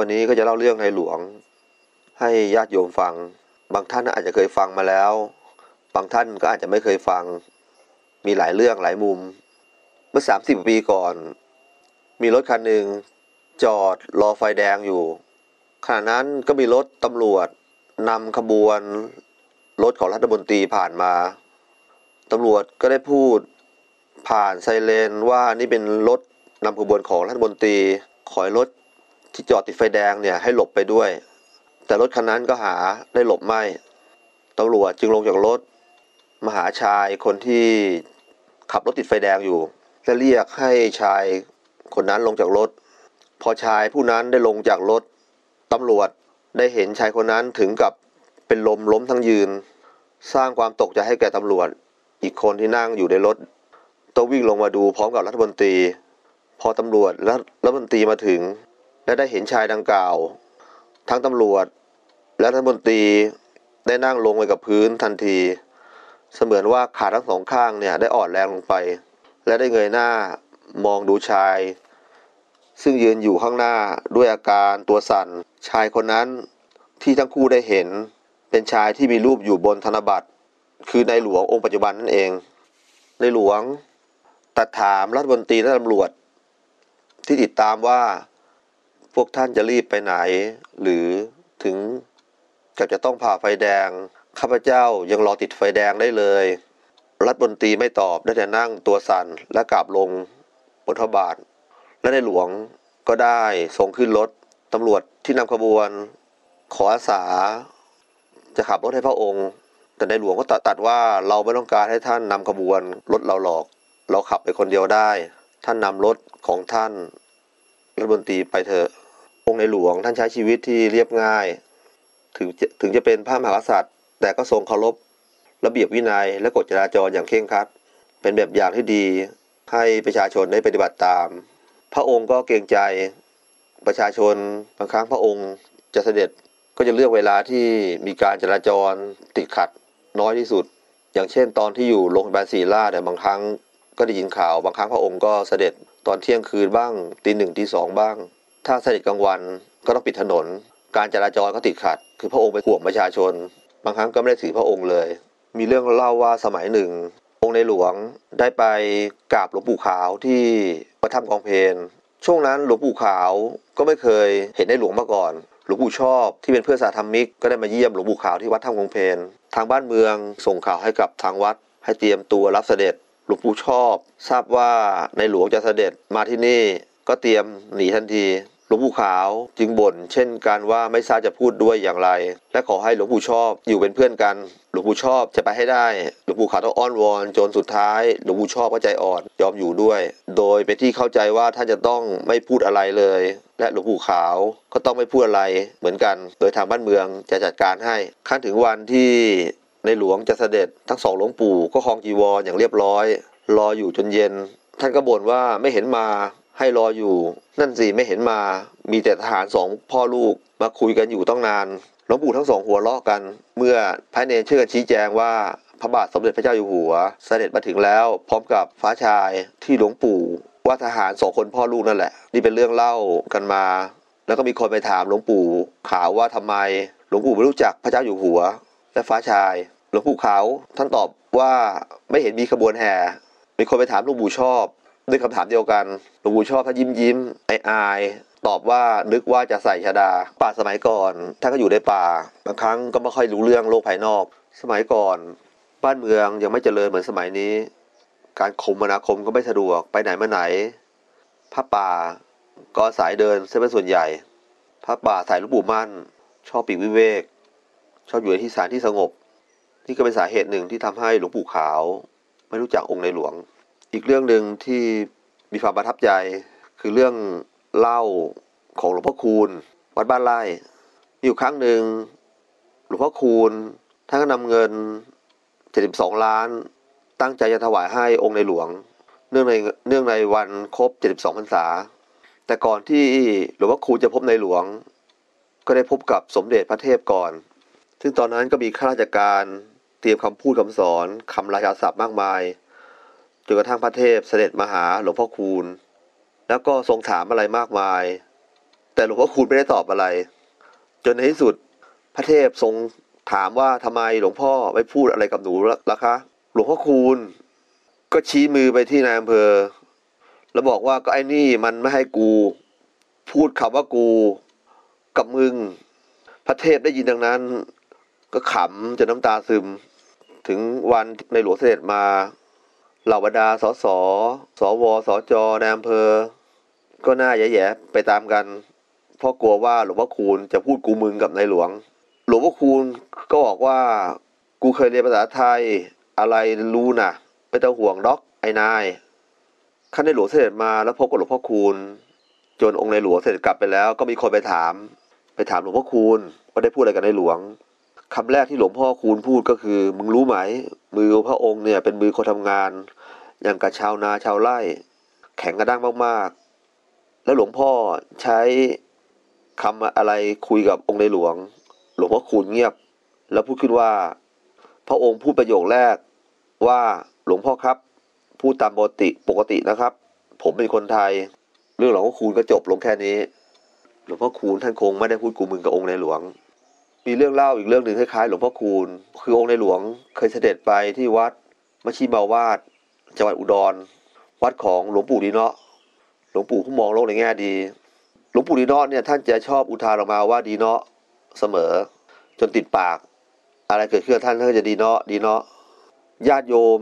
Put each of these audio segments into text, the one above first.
วันนี้ก็จะเล่าเรื่องในหลวง ให้ญาติโยมฟัง บางท่านอาจจะเคยฟังมาแล้ว บางท่านก็อาจจะไม่เคยฟัง มีหลายเรื่องหลายมุม เมื่อ30ปีก่อน มีรถคันหนึ่งจอดรอไฟแดงอยู่ ขณะนั้นก็มีรถตำรวจนำขบวนรถของรัฐมนตรีผ่านมาตำรวจก็ได้พูดผ่านไซเรนว่านี่เป็นรถนำขบวนของรัฐมนตรี ขอให้รถ ที่จอดติดไฟแดงเนี่ยให้หลบไปด้วย แต่รถคันนั้นก็หาได้หลบไม่ตำรวจจึงลงจากรถมาหาชายคนที่ขับรถติดไฟแดงอยู่ และเรียกให้ชายคนนั้นลงจากรถ พอชายผู้นั้นได้ลงจากรถตำรวจได้เห็นชายคนนั้นถึงกับเป็นลมล้มทั้งยืน สร้างความตกใจให้แก่ตำรวจ อีกคนที่นั่งอยู่ในรถต้องวิ่งลงมาดูพร้อมกับรัฐมนตรี พอตำรวจและรัฐมนตรีมาถึง และได้เห็นชายดังกล่าว ทั้งตำรวจ และรัฐมนตรีได้นั่งลงไปกับพื้นทันที เสมือนว่าขาทั้งสองข้างเนี่ยได้อ่อนแรงลงไป และได้เงยหน้ามองดูชาย ซึ่งยืนอยู่ข้างหน้าด้วยอาการตัวสั่นชายคนนั้นที่ทั้งคู่ได้เห็นเป็นชายที่มีรูปอยู่บนธนบัตร คือในหลวงองค์ปัจจุบันนั่นเอง ในหลวงตัดถามรัฐมนตรีและตำรวจ ที่ติดตามว่า วกท่านจะรีบไปไหน หรือถึงกับจะต้องผ่าไฟแดง ข้าพเจ้ายังรอติดไฟแดงได้เลย รัฐมนตรีไม่ตอบได้แต่นั่งตัวสั่นและกราบลงบนทบาท และในหลวงก็ได้ส่งขึ้นรถตำรวจที่นำขบวน ขออาสา จะขับรถให้พระองค์ แต่ในหลวงก็ตัดตัดว่าเราไม่ต้องการให้ท่านนำขบวนรถเราหรอก เราขับไปคนเดียวได้ ท่านนำรถของท่านรัฐมนตรีไปเถอะ องค์ในหลวงท่านใช้ชีวิตที่เรียบง่าย ถึงจะถึงจะเป็นพระมหากษัตริย์ แต่ก็ทรงเคารพระเบียบวินัยและกฎจราจรอย่างเคร่งครัด เป็นแบบอย่างที่ดีให้ประชาชนได้ปฏิบัติตาม พระองค์ก็เกรงใจประชาชนบางครั้งพระองค์จะเสด็จก็จะเลือกเวลาที่มีการจราจรติดขัดน้อยที่สุด อย่างเช่น ตอนที่อยู่โรงพยาบาลศรีราชแต่บางครั้งก็ได้ยินข่าว บางครั้งพระองค์ก็เสด็จตอนเที่ยงคืนบ้างตีหนึ่งตีสองบ้าง ถ้าเสด็จกลางวันก็ต้องปิดถนน การจราจรก็ติดขัด คือพระองค์เป็นห่วงประชาชน บางครั้งก็ไม่ได้ถือพระองค์เลย มีเรื่องเล่าว่าสมัยหนึ่ง องค์ในหลวงได้ไปกราบหลวงปู่ขาวที่วัดถ้ำกองเพนช่วงนั้นหลวงปู่ขาวก็ไม่เคยเห็นในหลวงมาก่อนหลวงปู่ชอบที่เป็นเพื่อนสาธรรมิกก็ได้มาเยี่ยมหลวงปู่ขาวที่วัดถ้ำกองเพนทางบ้านเมืองส่งข่าวให้กับทางวัด ให้เตรียมตัวรับเสด็จหลวงปู่ชอบ ทราบว่าในหลวงจะเสด็จมาที่นี่ก็เตรียมหนีทันที หลวงปู่ขาวจึงบ่นเช่นการว่าไม่ทราบจะพูดด้วยอย่างไร และขอให้หลวงปู่ชอบอยู่เป็นเพื่อนกัน หลวงปู่ชอบจะไปให้ได้ หลวงปู่ขาวต้องอ้อนวอนจนสุดท้าย หลวงปู่ชอบก็ใจอ่อนยอมอยู่ด้วย โดยเป็นที่เข้าใจว่าท่านจะต้องไม่พูดอะไรเลย และหลวงปู่ขาวก็ต้องไม่พูดอะไรเหมือนกัน โดยทางบ้านเมืองจะจัดการให้ขั้นถึงวันที่ในหลวงจะเสด็จทั้งสองหลวงปู่ก็คลองจีวรอย่างเรียบร้อย รออยู่จนเย็น ท่านก็บ่นว่าไม่เห็นมา ให้รออยู่ นั่นสิไม่เห็นมา มีแต่ทหารสองพ่อลูกมาคุยกันอยู่ต้องนานหลวงปู่ทั้งสองหัวเราะกัน เมื่อพระเนรช่วยกันชี้แจงว่าพระบาทสมเด็จพระเจ้าอยู่หัว เสด็จมาถึงแล้ว พร้อมกับฟ้าชายที่หลวงปู่ว่าทหารสองคนพ่อลูกนั่นแหละ นี่เป็นเรื่องเล่ากันมา แล้วก็มีคนไปถามหลวงปู่ขาวว่าทำไมหลวงปู่ไม่รู้จักพระเจ้าอยู่หัว และฟ้าชาย หลวงปู่ขาวท่านตอบว่าไม่เห็นมีขบวนแห่มีคนไปถามหลวงปู่ชอบ ด้วยคำถามเดียวกันหลวงปู่ชอบท่านยิ้มยิ้มไออายตอบว่านึกว่าจะใส่ชดา ป่าสมัยก่อนท่านก็อยู่ในป่าบางครั้งก็ไม่ค่อยรู้เรื่องโลกภายนอก สมัยก่อน บ้านเมืองยังไม่เจริญเหมือนสมัยนี้ การคมนาคมก็ไม่สะดวกไปไหนมาไหนพระป่าก็สายเดินเส้นเป็นส่วนใหญ่พระป่าสายลวงปู่มั่น ชอบปีกวิเวก ชอบอยู่ในที่สถานที่สงบ นี่ก็เป็นสาเหตุหนึ่งที่ทำให้หลวงปู่ขาว ไม่รู้จักองค์ในหลวง อีกเรื่องหนึ่งที่มีความประทับใจ คือเรื่องเล่าของหลวงพ่อคูณ วัดบ้านไร่มีอยู่ครั้งหนึ่งหลวงพ่อคูณท่านก็นำเงิน 72 ล้าน ตั้งใจจะถวายให้องค์ในหลวง เนื่องในเนื่องในวันครบ 72พรรษา แต่ก่อนที่หลวงพ่อคูณจะพบในหลวง ก็ได้พบกับสมเด็จพระเทพก่อน ซึ่งตอนนั้นก็มีข้าราชการเตรียมคำพูดคำสอนคำราชาศัพท์มากมาย จนกระทั่งพระเทพเสด็จมาหาหลวงพ่อคูณ แล้วก็ทรงถามอะไรมากมาย แต่หลวงพ่อคูณไม่ได้ตอบอะไร จนในที่สุดพระเทพทรงถามว่าทำไมหลวงพ่อไม่พูดอะไรกับหนูล่ะคะ หลวงพ่อคูณ ก็ชี้มือไปที่นายอำเภอ แล้วบอกว่าก็ไอ้นี่มันไม่ให้กู พูดคำว่ากูกับมึง พระเทพได้ยินดังนั้น ก็ขำจนน้ำตาซึม ถึงวันในหลวงเสด็จมา เหล่าบรรดาสส สว สจในอำเภอ ก็น่าแย่ๆไปตามกัน เพราะกลัวว่าหลวงพ่อคูณจะพูดกูมึงกับนายหลวง หลวงพ่อคูณก็บอกว่ากูเคยเรียนภาษาไทยอะไรรู้นะไม่ต้องห่วงด็อกไอ้นายขั้นในหลวงเสด็จมาแล้วพบกับหลวงพ่อคูณ จนองค์ในหลวงเสด็จกลับไปแล้ว ก็มีคนไปถาม ไปถามหลวงพ่อคูณว่าได้พูดอะไรกับในหลวง คำแรกที่หลวงพ่อคูณพูดก็คือ มึงรู้ไหม มือพระองค์เนี่ยเป็นมือคนทำงาน อย่างกับชาวนาชาวไร่ แข็งกระด้างมากๆ แล้วหลวงพ่อใช้คำอะไรคุยกับองค์ในหลวง หลวงพ่อคูณเงียบ แล้วพูดขึ้นว่า พระองค์พูดประโยคแรกว่าหลวงพ่อครับ พูดตามปกติปกตินะครับ ผมเป็นคนไทย เรื่องหลวงพ่อคูณก็จบลงแค่นี้ หลวงพ่อคูณท่านคงไม่ได้พูดกูมึงกับองค์ในหลวง มีเรื่องเล่าอีกเรื่องหนึ่งคล้ายๆหลวงพ่อคูณ คือองค์ในหลวงเคยเสด็จไปที่วัดมชีมาวาดจังหวัดอุดร วัดของหลวงปู่ดีเนาะหลวงปู่ผู้มองโลกในแง่ดี หลวงปู่ดีเนาะเนี่ยท่านจะชอบอุทานออกมาว่าดีเนาะเสมอ จนติดปาก อะไรเกิดขึ้นท่านท่านก็จะดีเนาะดีเนาะญาติโยม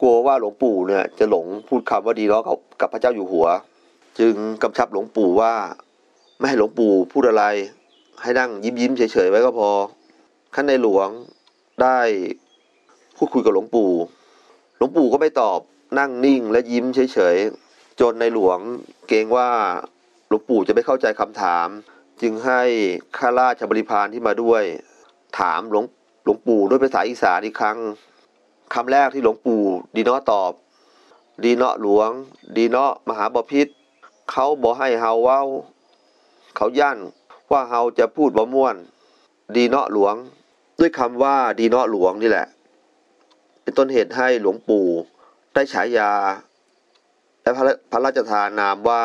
กลัวว่าหลวงปู่เนี่ยจะหลงพูดคำว่าดีเนาะกับกับพระเจ้าอยู่หัว จึงกำชับหลวงปู่ว่า ไม่ให้หลวงปู่พูดอะไร ให้นั่งยิ้มยิ้มๆเฉยๆไว้ก็พอขั้นในหลวงได้พูดคุยกับหลวงปู่ หลวงปู่ก็ไม่ตอบนั่งนิ่งและยิ้มเฉยๆจนในหลวงเกรงว่าหลวงปู่จะไม่เข้าใจคำถาม จึงให้ข้าราชบริพารที่มาด้วย ถามหลวงหลวงปู่ด้วยภาษาอีสานอีกครั้งคำแรกที่หลวงปู่ดีเนาะตอบ ดีเนาะหลวง ดีเนาะมหาบพิษเขาบอกให้เฮาเว้า เขาย่าน ว่าเฮาจะพูดบ่ม่วน ดีเนาะหลวง ด้วยคำว่าดีเนาะหลวงนี่แหละ เป็นต้นเหตุให้หลวงปู่ได้ฉายา และพระระราชทานนามว่า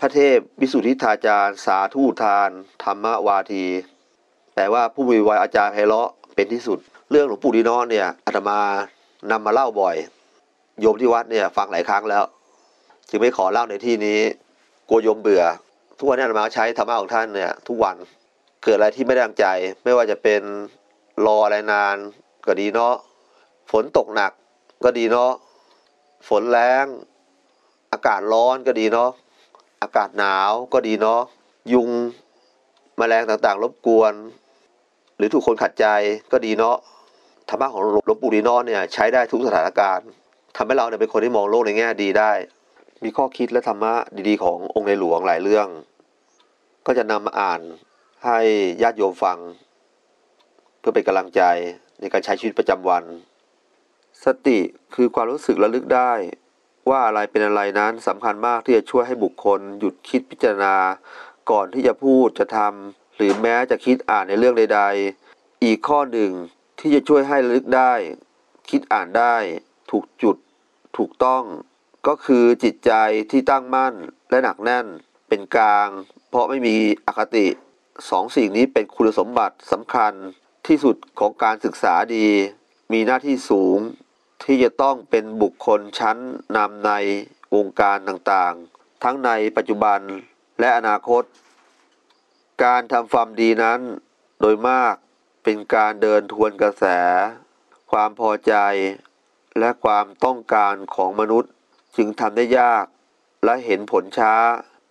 พระเทพวิสุทธิธาจารย์สาธุทาน ธรรมวาที แต่ว่าผู้มีวัยอาจารย์ไพเราะเป็นที่สุด เรื่องหลวงปู่ดีเนาะเนี่ยอาตมานำมาเล่าบ่อย โยมที่วัดเนี่ยฟังหลายครั้งแล้ว จึงไม่ขอเล่าในที่นี้ กลัวโยมเบื่อ ทุกวันนี้อาตมาใช้ธรรมะของท่านเนี่ย ทุกวันเกิดอะไรที่ไม่ได้ดังใจ ไม่ว่าจะเป็นรออะไรนานก็ดีเนาะฝนตกหนักก็ดีเนาะฝนแรงอากาศร้อนก็ดีเนาะอากาศหนาวก็ดีเนาะยุงแมลงต่างๆ รบกวน หรือถูกคนขัดใจก็ดีเนาะธรรมะของหลวงปู่ดีนาะเนี่ยใช้ได้ทุกสถานการณ์ทำให้เราเนี่ยเป็นคนที่มองโลกในแง่ดีได้ มีข้อคิดและธรรมะดีๆ ขององค์ในหลวงหลายเรื่อง ก็จะนำมาอ่านให้ญาติโยมฟัง เพื่อเป็นกำลังใจในการใช้ชีวิตประจำวัน สติคือความรู้สึกระลึกได้ ว่าอะไรเป็นอะไรนั้นสำคัญมากที่จะช่วยให้บุคคล หยุดคิดพิจารณา ก่อนที่จะพูดจะทำหรือแม้จะคิดอ่านในเรื่องใด ๆ อีกข้อหนึ่งที่จะช่วยให้ระลึกได้ คิดอ่านได้ ถูกจุด ถูกต้อง ก็คือจิตใจที่ตั้งมั่นและหนักแน่นเป็นกลาง เพราะไม่มีอคติสองสิ่งนี้เป็นคุณสมบัติสำคัญที่สุดของการศึกษาดี มีหน้าที่สูงที่จะต้องเป็นบุคคลชั้นนำในวงการต่างๆ ทั้งในปัจจุบันและอนาคต การทำความดีนั้น โดยมากเป็นการเดินทวนกระแส ความพอใจ และความต้องการของมนุษย์ จึงทำได้ยากและเห็นผลช้า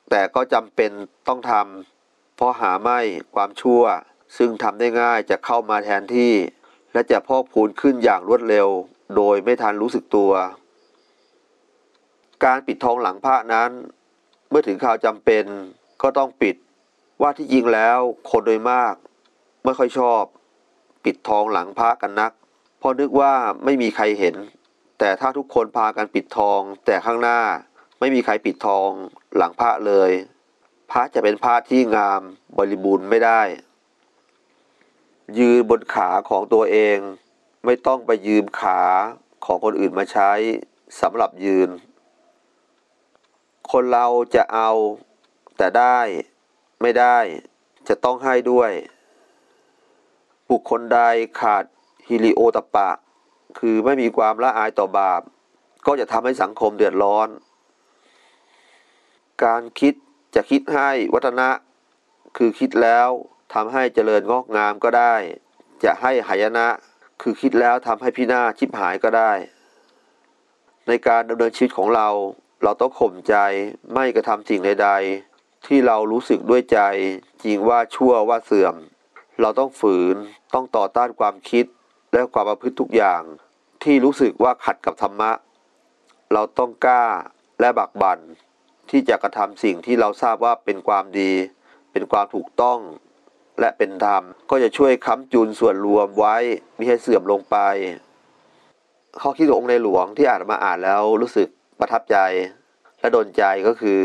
แต่ก็จำเป็นต้องทำเพราะหาไม่ความชั่ว ซึ่งทำได้ง่ายจะเข้ามาแทนที่ และจะพอกพูนขึ้นอย่างรวดเร็ว โดยไม่ทันรู้สึกตัว การปิดทองหลังพระนั้น เมื่อถึงข่าวจำเป็นก็ต้องปิดว่าที่จริงแล้วคนโดยมาก ไม่ค่อยชอบ ปิดทองหลังพระกันนักเพราะนึกว่าไม่มีใครเห็น แต่ถ้าทุกคนพากันปิดทอง แต่ข้างหน้าไม่มีใครปิดทองหลังพระเลย พระจะเป็นพระที่งามบริบูรณ์ไม่ได้ ยืนบนขาของตัวเอง ไม่ต้องไปยืมขาของคนอื่นมาใช้สำหรับยืน คนเราจะเอาแต่ได้ไม่ได้จะต้องให้ด้วย บุคคลใดขาดฮิริโอตปปะ คือไม่มีความละอายต่อบาป ก็จะทำให้สังคมเดือดร้อน การคิดจะคิดให้วัฒนะ คือคิดแล้วทำให้เจริญงอกงามก็ได้ จะให้หายนะ คือคิดแล้วทำให้พินาชิบหายก็ได้ ในการดำเนินชีวิตของเราเราต้องข่มใจไม่กระทำสิ่งใดๆ ที่เรารู้สึกด้วยใจ จริงว่าชั่วว่าเสื่อม เราต้องฝืนต้องต่อต้านความคิด และความประพฤติทุกอย่างที่รู้สึกว่าขัดกับธรรมะ เราต้องกล้าและบักบันที่จะกระทำสิ่งที่เราทราบว่าเป็นความดี เป็นความถูกต้อง และเป็นธรรมก็จะช่วยค้ำจุนส่วนรวมไว้ไม่ให้เสื่อมลงไปข้อคิดขององค์ในหลวงที่อ่านมาอ่านแล้วรู้สึกประทับใจ และโดนใจก็คือ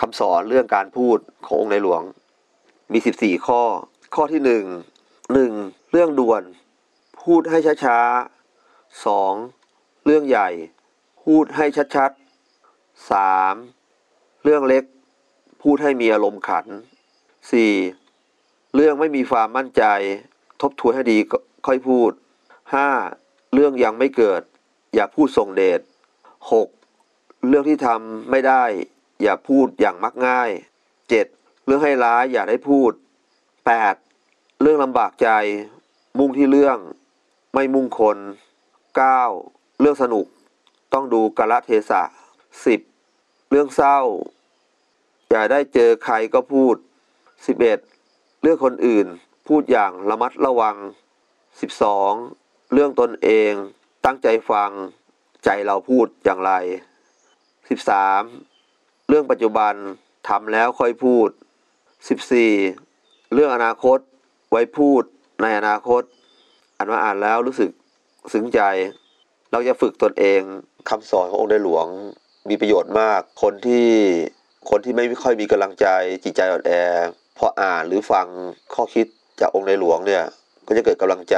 คำสอนเรื่องการพูดขององค์ในหลวง มี 14 ข้อ ข้อที่หนึ่งหนึ่งเรื่องด่วน พูดให้ช้าๆสองเรื่องใหญ่ พูดให้ชัดๆสามเรื่องเล็ก พูดให้มีอารมณ์ขันสี่เรื่องไม่มีความมั่นใจ ทบทวนให้ดีค่อยพูดห้าเรื่องยังไม่เกิด อย่าพูดส่งเดชหกเรื่องที่ทำไม่ได้ อย่าพูดอย่างมักง่ายเจ็ดเรื่องให้ร้ายอย่าได้พูดแปดเรื่องลำบากใจ มุ่งที่เรื่อง ไม่มุ่งคนเก้าเรื่องสนุก ต้องดูกาลเทศะสิบเรื่องเศร้า อย่าได้เจอใครก็พูดสิบเอ็ดเรื่องคนอื่น พูดอย่างระมัดระวังสิบสองเรื่องตนเอง ตั้งใจฟัง ใจเราพูดอย่างไรสิบสามเรื่องปัจจุบันทำแล้วค่อยพูดสิบสี่เรื่องอนาคต ไว้พูดในอนาคต อ่านมาอ่านแล้วรู้สึกซึ้งใจ เราจะฝึกตนเองคำสอนขององค์ในหลวงมีประโยชน์มาก คนที่คนที่ไม่ค่อยมีกำลังใจจิตใจอ่อนแอพออ่านหรือฟังข้อคิดจากองค์ในหลวงเนี่ยก็จะเกิดกำลังใจ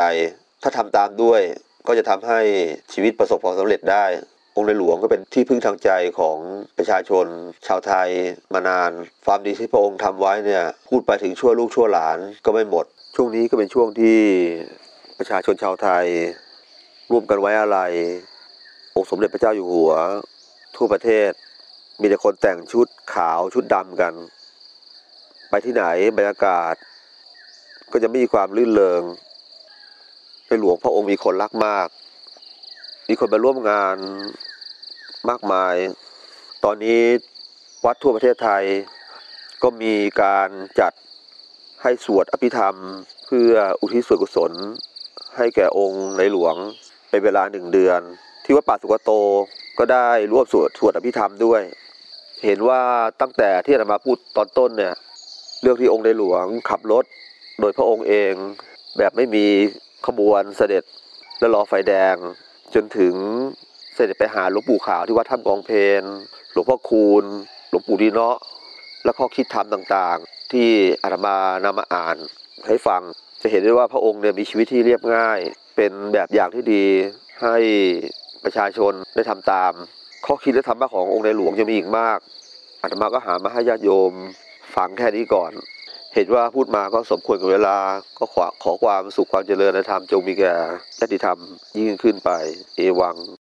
ถ้าทำตามด้วยก็จะทำให้ชีวิตประสบความสำเร็จได้ องค์ในหลวงก็เป็นที่พึ่งทางใจของประชาชน ชาวไทยมานาน ความดีที่พระองค์ทำไว้เนี่ยพูดไปถึงชั่วลูกชั่วหลานก็ไม่หมด ช่วงนี้ก็เป็นช่วงที่ ประชาชนชาวไทย ร่วมกันไว้อะไร องค์สมเด็จพระเจ้าอยู่หัว ทั่วประเทศ มีแต่คนแต่งชุดขาวชุดดำกัน ไปที่ไหนบรรยากาศ ก็จะไม่มีความลื่นเลงในหลวงพระองค์มีคนรักมาก มีคนมาร่วมงานมากมาย ตอนนี้วัดทั่วประเทศไทย ก็มีการจัดให้สวดอภิธรรม เพื่ออุทิศส่วนกุศล ให้แก่องค์ในหลวงเป็นเวลาหนึ่งเดือน ที่วัดป่าสุกโตก็ได้รวมสวดสวดอภิธรรมด้วย เห็นว่าตั้งแต่ที่อาตมาพูดตอนต้นเนี่ยเรื่องที่องค์ในหลวงขับรถ โดยพระองค์เองแบบไม่มีขบวนเสด็จและรอไฟแดง จนถึงเสด็จไปหาหลวงปู่ขาวที่วัดถ้ำกองเพนหลวงพ่อคูณ หลวงปู่ดีเนาะและข้อคิดธรรมต่างๆ ที่อาตมานำมาอ่านให้ฟัง จะเห็นได้ว่าพระองค์เนี่ยมีชีวิตที่เรียบง่าย เป็นแบบอย่างที่ดีให้ประชาชนได้ทำตาม ข้อคิดและธรรมะขององค์ในหลวงจะมีอีกมากอาตมาก็หามาให้ญาติโยมฟังแค่นี้ก่อน เห็นว่าพูดมาก็สมควรกับเวลาก็ขอขอความสุขความเจริญในธรรมจงมีแก่ญาติธรรมยิ่งขึ้นไป เอวัง